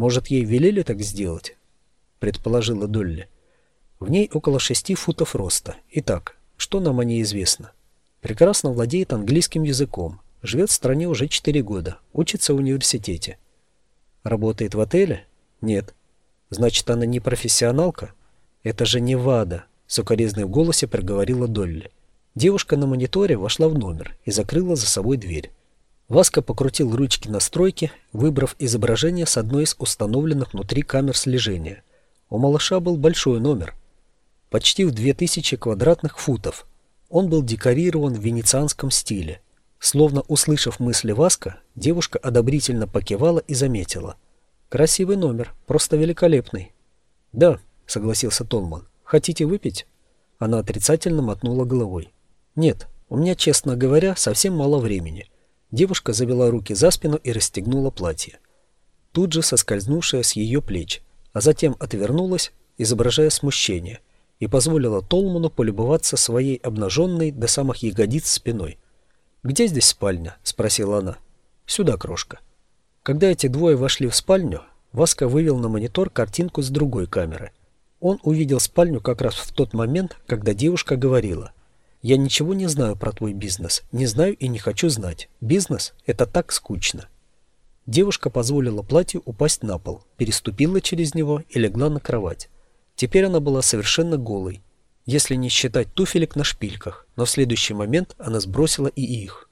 Может, ей велели так сделать? Предположила Долли. В ней около шести футов роста. Итак, что нам о ней известно? Прекрасно владеет английским языком. Живет в стране уже четыре года. Учится в университете. Работает в отеле? Нет. Значит, она не профессионалка? Это же не ВАДА, сукоризной в голосе проговорила Долли. Девушка на мониторе вошла в номер и закрыла за собой дверь. Васка покрутил ручки настройки, выбрав изображение с одной из установленных внутри камер слежения. У малыша был большой номер, почти в 2000 квадратных футов. Он был декорирован в венецианском стиле. Словно услышав мысли Васка, девушка одобрительно покивала и заметила. «Красивый номер, просто великолепный». «Да», — согласился Толман. «Хотите выпить?» Она отрицательно мотнула головой. «Нет, у меня, честно говоря, совсем мало времени». Девушка завела руки за спину и расстегнула платье. Тут же соскользнувшая с ее плеч, а затем отвернулась, изображая смущение, и позволила Толману полюбоваться своей обнаженной до самых ягодиц спиной. «Где здесь спальня?» – спросила она. «Сюда, крошка». Когда эти двое вошли в спальню, Васка вывел на монитор картинку с другой камеры. Он увидел спальню как раз в тот момент, когда девушка говорила «Я ничего не знаю про твой бизнес, не знаю и не хочу знать. Бизнес – это так скучно». Девушка позволила платью упасть на пол, переступила через него и легла на кровать. Теперь она была совершенно голой, если не считать туфелек на шпильках, но в следующий момент она сбросила и их.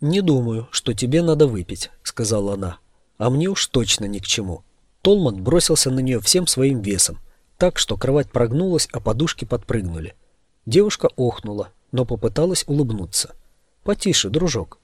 «Не думаю, что тебе надо выпить», — сказала она. «А мне уж точно ни к чему». Толман бросился на нее всем своим весом, так что кровать прогнулась, а подушки подпрыгнули. Девушка охнула, но попыталась улыбнуться. «Потише, дружок»,